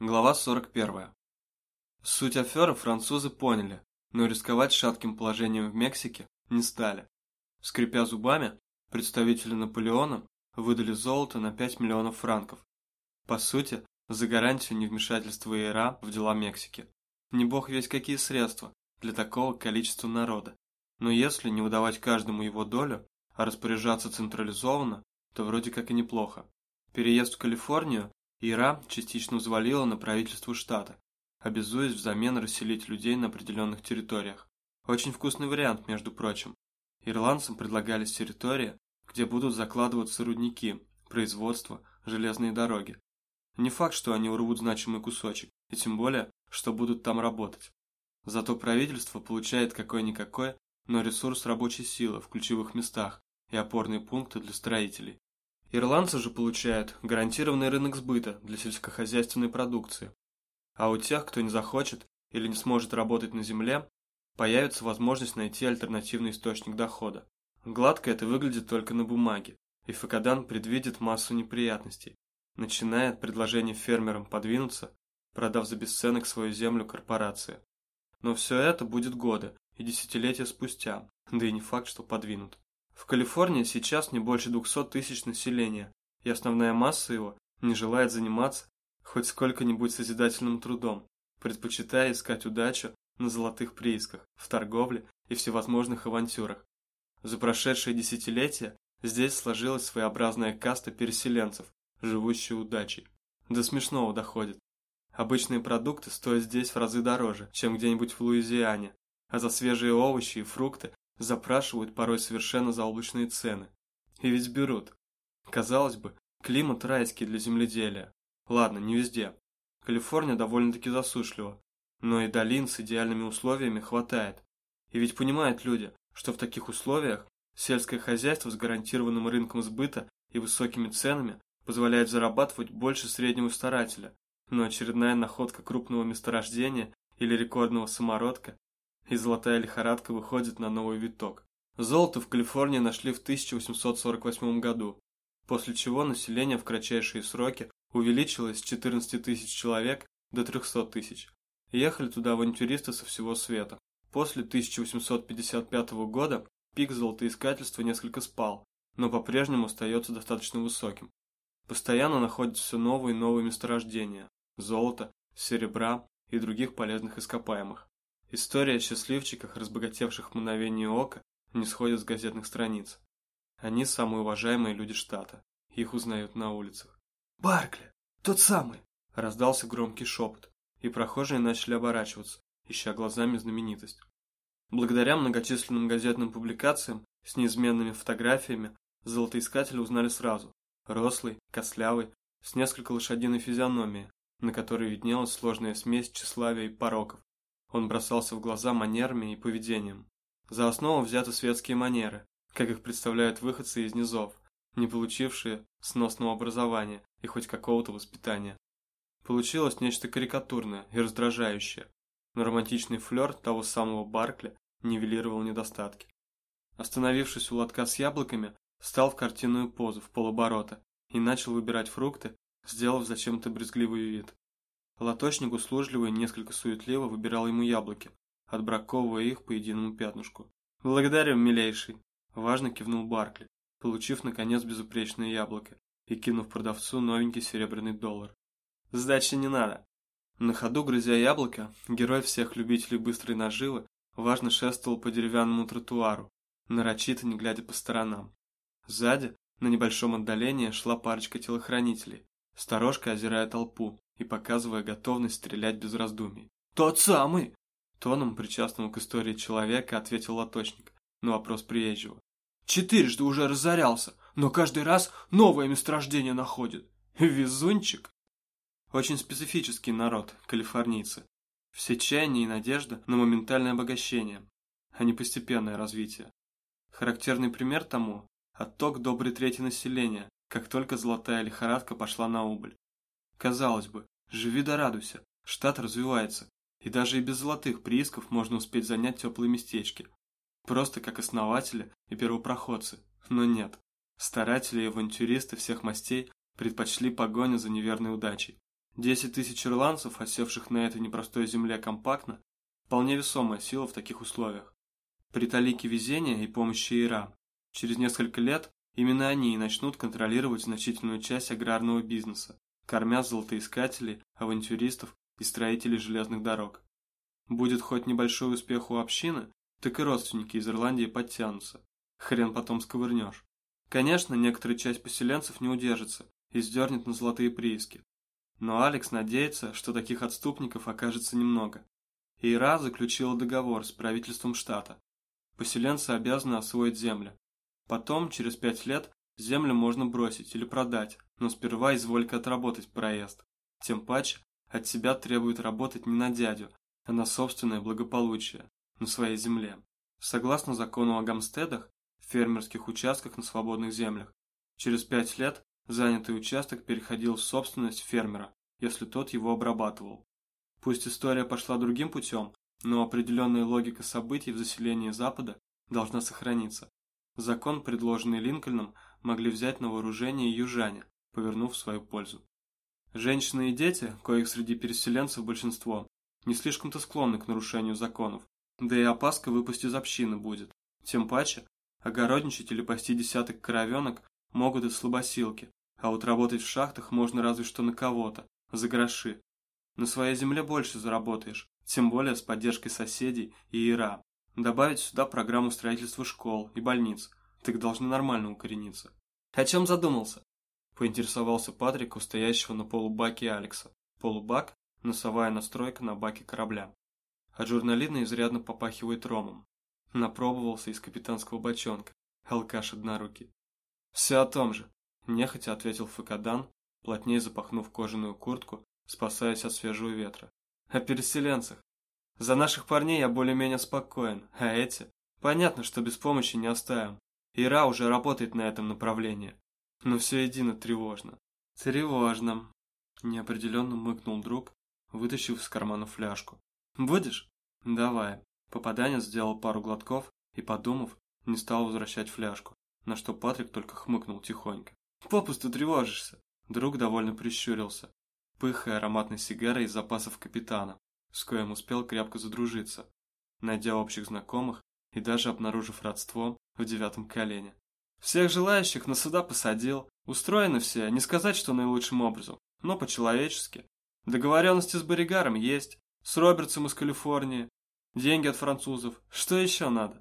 Глава 41. Суть аферы французы поняли, но рисковать шатким положением в Мексике не стали. Скрипя зубами, представители Наполеона выдали золото на 5 миллионов франков. По сути, за гарантию невмешательства ИРА в дела Мексики. Не бог весь какие средства для такого количества народа. Но если не выдавать каждому его долю, а распоряжаться централизованно, то вроде как и неплохо. Переезд в Калифорнию Ира частично взвалила на правительство штата, обязуясь взамен расселить людей на определенных территориях. Очень вкусный вариант, между прочим. Ирландцам предлагались территории, где будут закладываться рудники, производство, железные дороги. Не факт, что они урвут значимый кусочек, и тем более, что будут там работать. Зато правительство получает какой-никакой, но ресурс рабочей силы в ключевых местах и опорные пункты для строителей. Ирландцы же получают гарантированный рынок сбыта для сельскохозяйственной продукции. А у тех, кто не захочет или не сможет работать на земле, появится возможность найти альтернативный источник дохода. Гладко это выглядит только на бумаге, и Факадан предвидит массу неприятностей, начиная от предложения фермерам подвинуться, продав за бесценок свою землю корпорации. Но все это будет годы и десятилетия спустя, да и не факт, что подвинут. В Калифорнии сейчас не больше 200 тысяч населения, и основная масса его не желает заниматься хоть сколько-нибудь созидательным трудом, предпочитая искать удачу на золотых приисках, в торговле и всевозможных авантюрах. За прошедшие десятилетия здесь сложилась своеобразная каста переселенцев, живущая удачей. До смешного доходит. Обычные продукты стоят здесь в разы дороже, чем где-нибудь в Луизиане, а за свежие овощи и фрукты запрашивают порой совершенно заоблачные цены. И ведь берут. Казалось бы, климат райский для земледелия. Ладно, не везде. Калифорния довольно-таки засушлива, но и долин с идеальными условиями хватает. И ведь понимают люди, что в таких условиях сельское хозяйство с гарантированным рынком сбыта и высокими ценами позволяет зарабатывать больше среднего старателя, но очередная находка крупного месторождения или рекордного самородка и золотая лихорадка выходит на новый виток. Золото в Калифорнии нашли в 1848 году, после чего население в кратчайшие сроки увеличилось с 14 тысяч человек до 300 тысяч. Ехали туда авантюристы со всего света. После 1855 года пик золотоискательства несколько спал, но по-прежнему остается достаточно высоким. Постоянно находятся новые и новые месторождения – золота, серебра и других полезных ископаемых. История о счастливчиках, разбогатевших в мгновение ока, не сходит с газетных страниц. Они самые уважаемые люди штата. Их узнают на улицах. «Баркли! Тот самый!» Раздался громкий шепот, и прохожие начали оборачиваться, ища глазами знаменитость. Благодаря многочисленным газетным публикациям с неизменными фотографиями золотоискателя узнали сразу. Рослый, костлявый, с несколько лошадиной физиономией, на которой виднелась сложная смесь тщеславия и пороков. Он бросался в глаза манерами и поведением. За основу взяты светские манеры, как их представляют выходцы из низов, не получившие сносного образования и хоть какого-то воспитания. Получилось нечто карикатурное и раздражающее, но романтичный флер того самого Баркли нивелировал недостатки. Остановившись у лотка с яблоками, встал в картинную позу в полоборота и начал выбирать фрукты, сделав зачем-то брезгливый вид. Лоточник услужливо и несколько суетливо выбирал ему яблоки, отбраковывая их по единому пятнышку. «Благодарю, милейший!» Важно кивнул Баркли, получив, наконец, безупречное яблоко и кинув продавцу новенький серебряный доллар. «Сдачи не надо!» На ходу, грызя яблоко, герой всех любителей быстрой наживы важно шествовал по деревянному тротуару, нарочито не глядя по сторонам. Сзади, на небольшом отдалении, шла парочка телохранителей, сторожка озирая толпу, и показывая готовность стрелять без раздумий. «Тот самый!» Тоном, причастным к истории человека, ответил лоточник на вопрос приезжего. «Четырежды уже разорялся, но каждый раз новое месторождение находит. Везунчик!» Очень специфический народ, калифорнийцы. Все чаяния и надежда на моментальное обогащение, а не постепенное развитие. Характерный пример тому – отток доброй трети населения, как только золотая лихорадка пошла на убыль. Казалось бы, живи да радуйся, штат развивается, и даже и без золотых приисков можно успеть занять теплые местечки. Просто как основатели и первопроходцы. Но нет. Старатели и авантюристы всех мастей предпочли погоню за неверной удачей. Десять тысяч ирландцев, осевших на этой непростой земле компактно, вполне весомая сила в таких условиях. При талике везения и помощи Ира через несколько лет именно они и начнут контролировать значительную часть аграрного бизнеса, кормя золотоискателей, авантюристов и строителей железных дорог. Будет хоть небольшой успех у общины, так и родственники из Ирландии подтянутся. Хрен потом сковырнешь. Конечно, некоторая часть поселенцев не удержится и сдернет на золотые прииски. Но Алекс надеется, что таких отступников окажется немного. Ира заключила договор с правительством штата. Поселенцы обязаны освоить землю. Потом, через пять лет, землю можно бросить или продать, но сперва изволька отработать проезд. Тем паче, от себя требует работать не на дядю, а на собственное благополучие, на своей земле. Согласно закону о гамстедах, фермерских участках на свободных землях, через пять лет занятый участок переходил в собственность фермера, если тот его обрабатывал. Пусть история пошла другим путем, но определенная логика событий в заселении Запада должна сохраниться. Закон, предложенный Линкольном, могли взять на вооружение южане, повернув в свою пользу. Женщины и дети, коих среди переселенцев большинство, не слишком-то склонны к нарушению законов, да и опаска выпасть из общины будет. Тем паче, огородничать или пасти десяток коровенок могут и слабосилки, а вот работать в шахтах можно разве что на кого-то, за гроши. На своей земле больше заработаешь, тем более с поддержкой соседей и ИРА. Добавить сюда программу строительства школ и больниц, так должны нормально укорениться. О чем задумался? Поинтересовался Патрик у стоящего на полубаке Алекса. Полубак – носовая настройка на баке корабля. От журналина изрядно попахивает ромом. Напробовался из капитанского бочонка. Алкаш однорукий. Все о том же. Нехотя ответил Факадан, плотнее запахнув кожаную куртку, спасаясь от свежего ветра. О переселенцах. За наших парней я более-менее спокоен, а эти? Понятно, что без помощи не оставим. Ира уже работает на этом направлении. Но все едино тревожно. Тревожно. Неопределенно мыкнул друг, вытащив из кармана фляжку. Будешь? Давай. Попаданец сделал пару глотков и, подумав, не стал возвращать фляжку, на что Патрик только хмыкнул тихонько. Попусту тревожишься. Друг довольно прищурился, пыхая ароматной сигарой из запасов капитана, с коим успел крепко задружиться, найдя общих знакомых и даже обнаружив родство в девятом колене. Всех желающих на суда посадил. Устроены все, не сказать, что наилучшим образом, но по-человечески. Договоренности с Боригаром есть, с Робертсом из Калифорнии, деньги от французов. Что еще надо?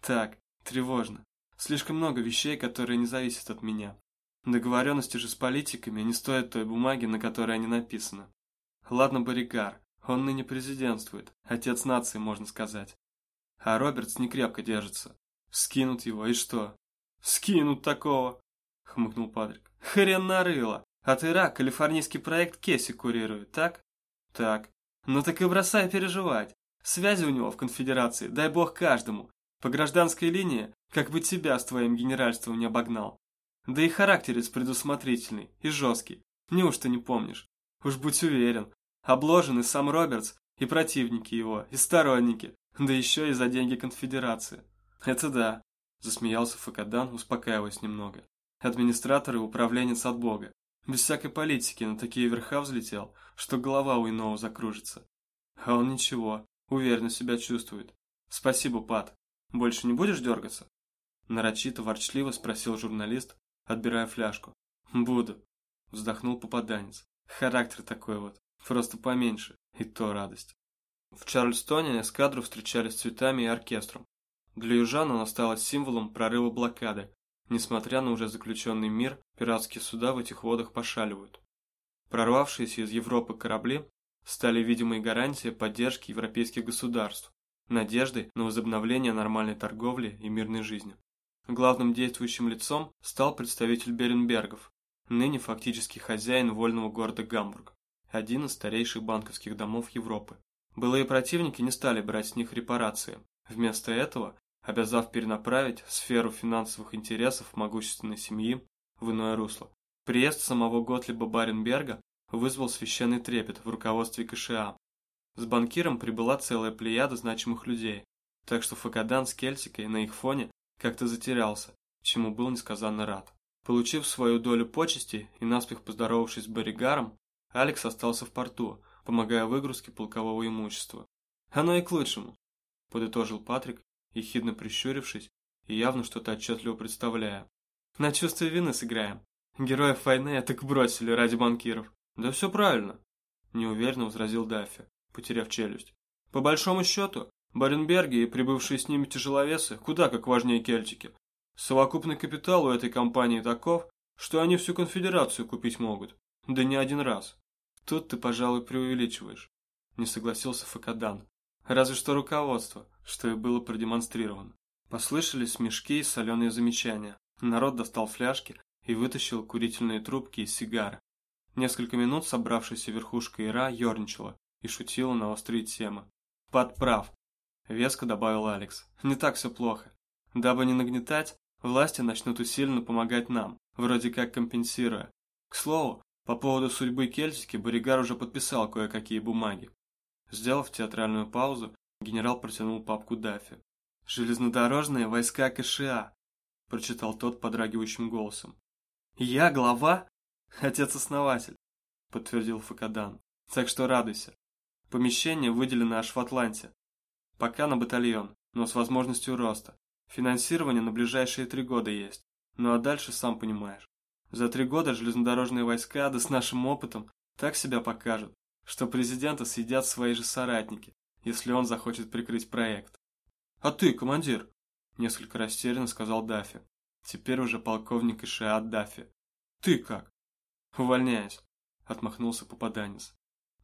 Так, тревожно. Слишком много вещей, которые не зависят от меня. Договоренности же с политиками не стоят той бумаги, на которой они написаны. Ладно, Боригар, он ныне президентствует, отец нации, можно сказать. А Робертс не крепко держится. Скинут его, и что? «Скинут такого!» — хмыкнул Патрик. «Хрен нарыло! От Ира калифорнийский проект Кесси курирует, так?» «Так. Ну так и бросай переживать. Связи у него в конфедерации, дай бог каждому. По гражданской линии, как бы тебя с твоим генеральством не обогнал. Да и характерец предусмотрительный и жесткий. Неужто не помнишь? Уж будь уверен. Обложен и сам Робертс, и противники его, и сторонники, да еще и за деньги конфедерации. Это да. Засмеялся Факадан, успокаиваясь немного. Администратор и управленец от бога. Без всякой политики на такие верха взлетел, что голова у иного закружится. А он ничего, уверенно себя чувствует. Спасибо, Пат. Больше не будешь дергаться? Нарочито ворчливо спросил журналист, отбирая фляжку. Буду. Вздохнул попаданец. Характер такой вот, просто поменьше, и то радость. В Чарльстоне эскадру встречали с цветами и оркестром. Для южан он осталась символом прорыва блокады. Несмотря на уже заключенный мир, пиратские суда в этих водах пошаливают. Прорвавшиеся из Европы корабли стали видимой гарантией поддержки европейских государств, надеждой на возобновление нормальной торговли и мирной жизни. Главным действующим лицом стал представитель Беренбергов, ныне фактически хозяин вольного города Гамбург, один из старейших банковских домов Европы. Былые противники не стали брать с них репарации. Вместо этого обязав перенаправить сферу финансовых интересов могущественной семьи в иное русло. Приезд самого Готлиба Баренберга вызвал священный трепет в руководстве КША. С банкиром прибыла целая плеяда значимых людей, так что Факадан с Кельтикой на их фоне как-то затерялся, чему был несказанно рад. Получив свою долю почестей и наспех поздоровавшись с Боригаром, Алекс остался в порту, помогая выгрузке полкового имущества. Оно и к лучшему, подытожил Патрик, ехидно прищурившись и явно что-то отчетливо представляя. На чувство вины сыграем. Героев войны так бросили ради банкиров. Да все правильно, неуверенно возразил Даффи, потеряв челюсть. По большому счету, Баренберги и прибывшие с ними тяжеловесы куда как важнее кельтики. Совокупный капитал у этой компании таков, что они всю конфедерацию купить могут. Да не один раз. Тут ты, пожалуй, преувеличиваешь. Не согласился Факадан. Разве что руководство, что и было продемонстрировано. Послышались смешки и соленые замечания. Народ достал фляжки и вытащил курительные трубки и сигары. Несколько минут собравшаяся верхушка Ира ерничала и шутила на острые темы. «Подправ!» – веско добавил Алекс. «Не так все плохо. Дабы не нагнетать, власти начнут усиленно помогать нам, вроде как компенсируя. К слову, по поводу судьбы Кельтики Боригар уже подписал кое-какие бумаги. Сделав театральную паузу, генерал протянул папку Даффи. «Железнодорожные войска КША», – прочитал тот подрагивающим голосом. «Я глава?» «Отец-основатель», – подтвердил Факадан. «Так что радуйся. Помещение выделено аж в Атланте. Пока на батальон, но с возможностью роста. Финансирование на ближайшие три года есть. Ну а дальше сам понимаешь. За три года железнодорожные войска, да с нашим опытом, так себя покажут, что президента съедят свои же соратники, если он захочет прикрыть проект. «А ты, командир?» – несколько растерянно сказал Даффи. Теперь уже полковник Ишиат Даффи. «Ты как?» «Увольняюсь», – отмахнулся попаданец.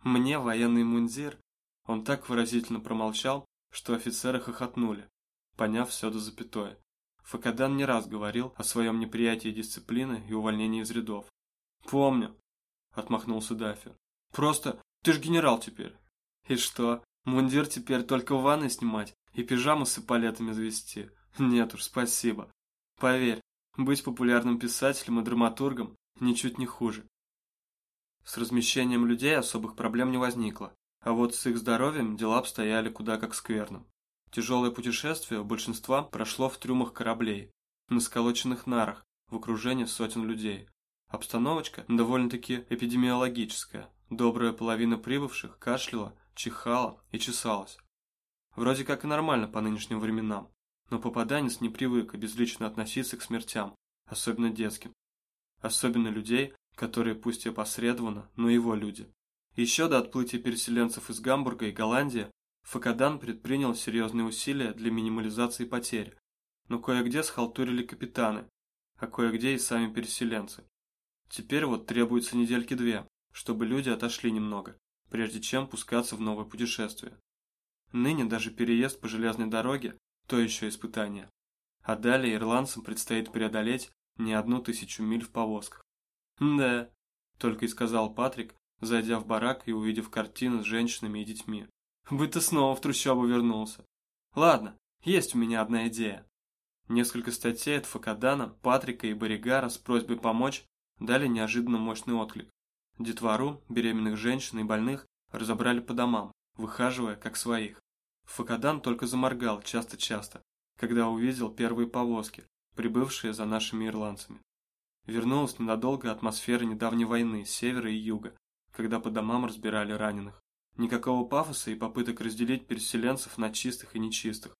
«Мне военный мундир?» Он так выразительно промолчал, что офицеры хохотнули, поняв все до запятой. Факадан не раз говорил о своем неприятии дисциплины и увольнении из рядов. «Помню», – отмахнулся Даффи. «Просто ты ж генерал теперь». «И что, мундир теперь только в ванной снимать и пижаму с эполетами завести? Нет уж, спасибо. Поверь, быть популярным писателем и драматургом ничуть не хуже». С размещением людей особых проблем не возникло, а вот с их здоровьем дела обстояли куда как скверно. Тяжелое путешествие у большинства прошло в трюмах кораблей, на сколоченных нарах, в окружении сотен людей. Обстановочка довольно-таки эпидемиологическая. Добрая половина прибывших кашляла, чихала и чесалась. Вроде как и нормально по нынешним временам, но попаданец не привык безлично относиться к смертям, особенно детским. Особенно людей, которые пусть и опосредованно, но его люди. Еще до отплытия переселенцев из Гамбурга и Голландии Факадан предпринял серьезные усилия для минимализации потерь, но кое-где схалтурили капитаны, а кое-где и сами переселенцы. Теперь вот требуется недельки две, чтобы люди отошли немного, прежде чем пускаться в новое путешествие. Ныне даже переезд по железной дороге – то еще испытание. А далее ирландцам предстоит преодолеть не одну тысячу миль в повозках. «Да», – только и сказал Патрик, зайдя в барак и увидев картины с женщинами и детьми. Будто снова в трущобу вернулся. Ладно, есть у меня одна идея. Несколько статей от Факадана, Патрика и Боригара с просьбой помочь дали неожиданно мощный отклик. Детвору, беременных женщин и больных разобрали по домам, выхаживая как своих. Факадан только заморгал часто-часто, когда увидел первые повозки, прибывшие за нашими ирландцами. Вернулась ненадолго атмосфера недавней войны севера и юга, когда по домам разбирали раненых. Никакого пафоса и попыток разделить переселенцев на чистых и нечистых.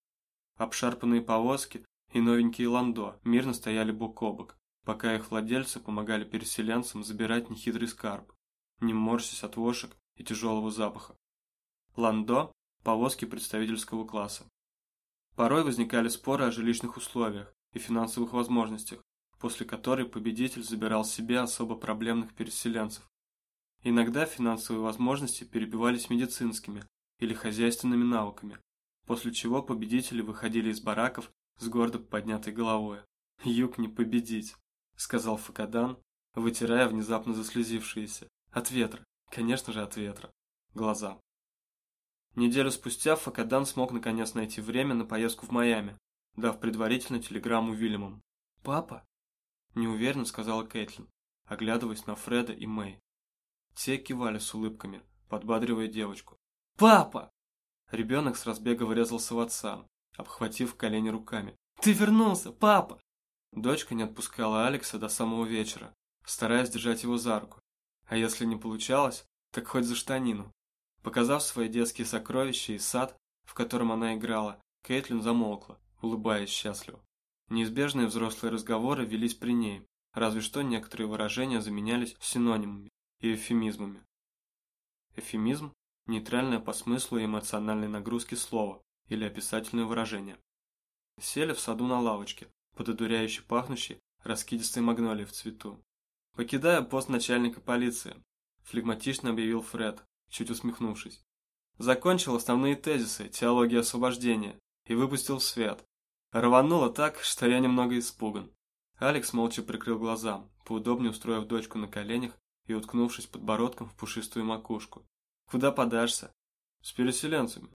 Обшарпанные повозки и новенькие ландо мирно стояли бок о бок, пока их владельцы помогали переселенцам забирать нехитрый скарб, не морщась от вошек и тяжелого запаха. Ландо – повозки представительского класса. Порой возникали споры о жилищных условиях и финансовых возможностях, после которой победитель забирал себе особо проблемных переселенцев, Иногда финансовые возможности перебивались медицинскими или хозяйственными навыками, после чего победители выходили из бараков с гордо поднятой головой. «Юг не победить», — сказал Факадан, вытирая внезапно заслезившиеся. От ветра, конечно же от ветра. Глаза. Неделю спустя Факадан смог наконец найти время на поездку в Майами, дав предварительно телеграмму Вильямам. «Папа?» – неуверенно сказала Кэтлин, оглядываясь на Фреда и Мэй. Все кивали с улыбками, подбадривая девочку. «Папа!» Ребенок с разбега врезался в отца, обхватив колени руками. «Ты вернулся, папа!» Дочка не отпускала Алекса до самого вечера, стараясь держать его за руку. А если не получалось, так хоть за штанину. Показав свои детские сокровища и сад, в котором она играла, Кейтлин замолкла, улыбаясь счастливо. Неизбежные взрослые разговоры велись при ней, разве что некоторые выражения заменялись синонимами и эвфемизмами. Эвфемизм – нейтральное по смыслу и эмоциональной нагрузке слово или описательное выражение. Сели в саду на лавочке, под одуряюще пахнущей раскидистой магнолией в цвету. Покидая пост начальника полиции, флегматично объявил Фред, чуть усмехнувшись. Закончил основные тезисы теологии освобождения и выпустил в свет. Рвануло так, что я немного испуган. Алекс молча прикрыл глаза, поудобнее устроив дочку на коленях и уткнувшись подбородком в пушистую макушку. «Куда подашься?» «С переселенцами».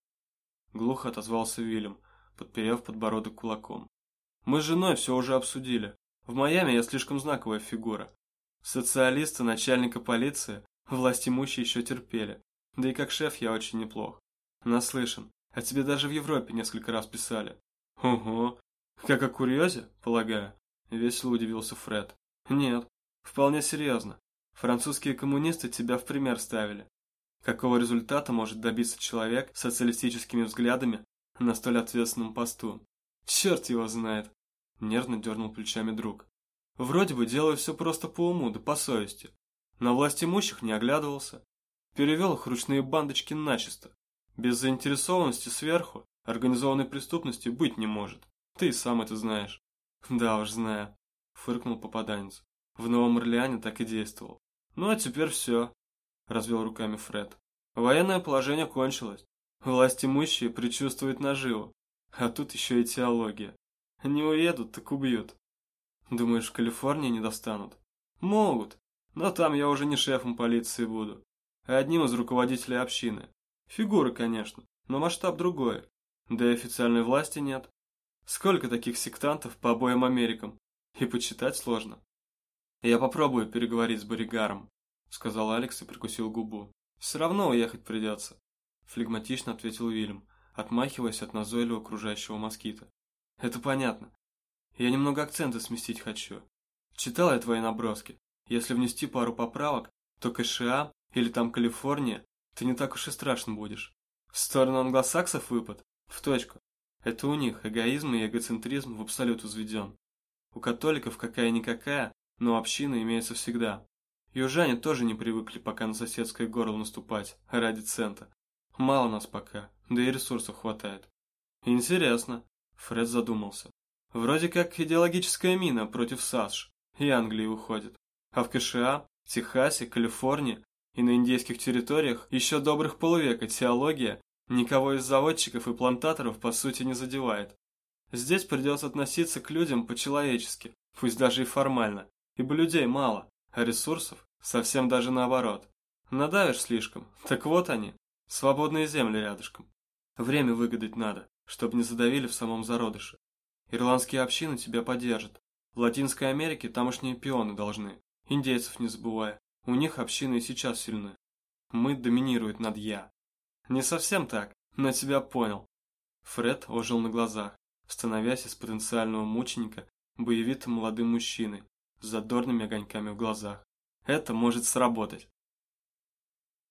Глухо отозвался Вильям, подперев подбородок кулаком. «Мы с женой все уже обсудили. В Майами я слишком знаковая фигура. Социалисты, начальника полиции, власть имущие еще терпели. Да и как шеф я очень неплох. Наслышан. О тебе даже в Европе несколько раз писали. Ого. Как о курьезе, полагаю? Весело удивился Фред. Нет, вполне серьезно. Французские коммунисты тебя в пример ставили. Какого результата может добиться человек с социалистическими взглядами на столь ответственном посту? Черт его знает. Нервно дернул плечами друг. Вроде бы делаю все просто по уму, да по совести. На власть имущих не оглядывался. Перевел их ручные бандочки начисто. Без заинтересованности сверху организованной преступности быть не может. Ты сам это знаешь. Да уж знаю, фыркнул попаданец. В Новом Орлеане так и действовал. Ну а теперь все, развел руками Фред. Военное положение кончилось. Власть имущие предчувствуют наживу. А тут еще и теология. Не уедут, так убьют. Думаешь, в Калифорнии не достанут? Могут, но там я уже не шефом полиции буду, а одним из руководителей общины. Фигура, конечно, но масштаб другой. Да и официальной власти нет. Сколько таких сектантов по обоим Америкам? И почитать сложно. Я попробую переговорить с Боригаром, сказал Алекс и прикусил губу. Все равно уехать придется. Флегматично ответил Вильям, отмахиваясь от назойливого окружающего москита. Это понятно. Я немного акценты сместить хочу. Читал я твои наброски. Если внести пару поправок, то КША или там Калифорния, ты не так уж и страшно будешь. В сторону англосаксов выпад? В точку. Это у них эгоизм и эгоцентризм в абсолют возведен. У католиков какая-никакая, но община имеется всегда. Южане тоже не привыкли пока на соседское горло наступать, ради цента. Мало нас пока, да и ресурсов хватает. Интересно. Фред задумался. Вроде как идеологическая мина против САШ и Англии уходит. А в КША, Техасе, Калифорнии и на индейских территориях еще добрых полвека теология никого из заводчиков и плантаторов по сути не задевает. Здесь придется относиться к людям по-человечески, пусть даже и формально, ибо людей мало, а ресурсов совсем даже наоборот. Надавишь слишком, так вот они, свободные земли рядышком. Время выгадать надо, чтобы не задавили в самом зародыше. Ирландские общины тебя поддержат. В Латинской Америке тамошние пионы должны. Индейцев не забывая. У них общины и сейчас сильны. Мы доминируют над я. Не совсем так, но тебя понял. Фред ожил на глазах, становясь из потенциального мученика боевитым молодым мужчиной с задорными огоньками в глазах. Это может сработать.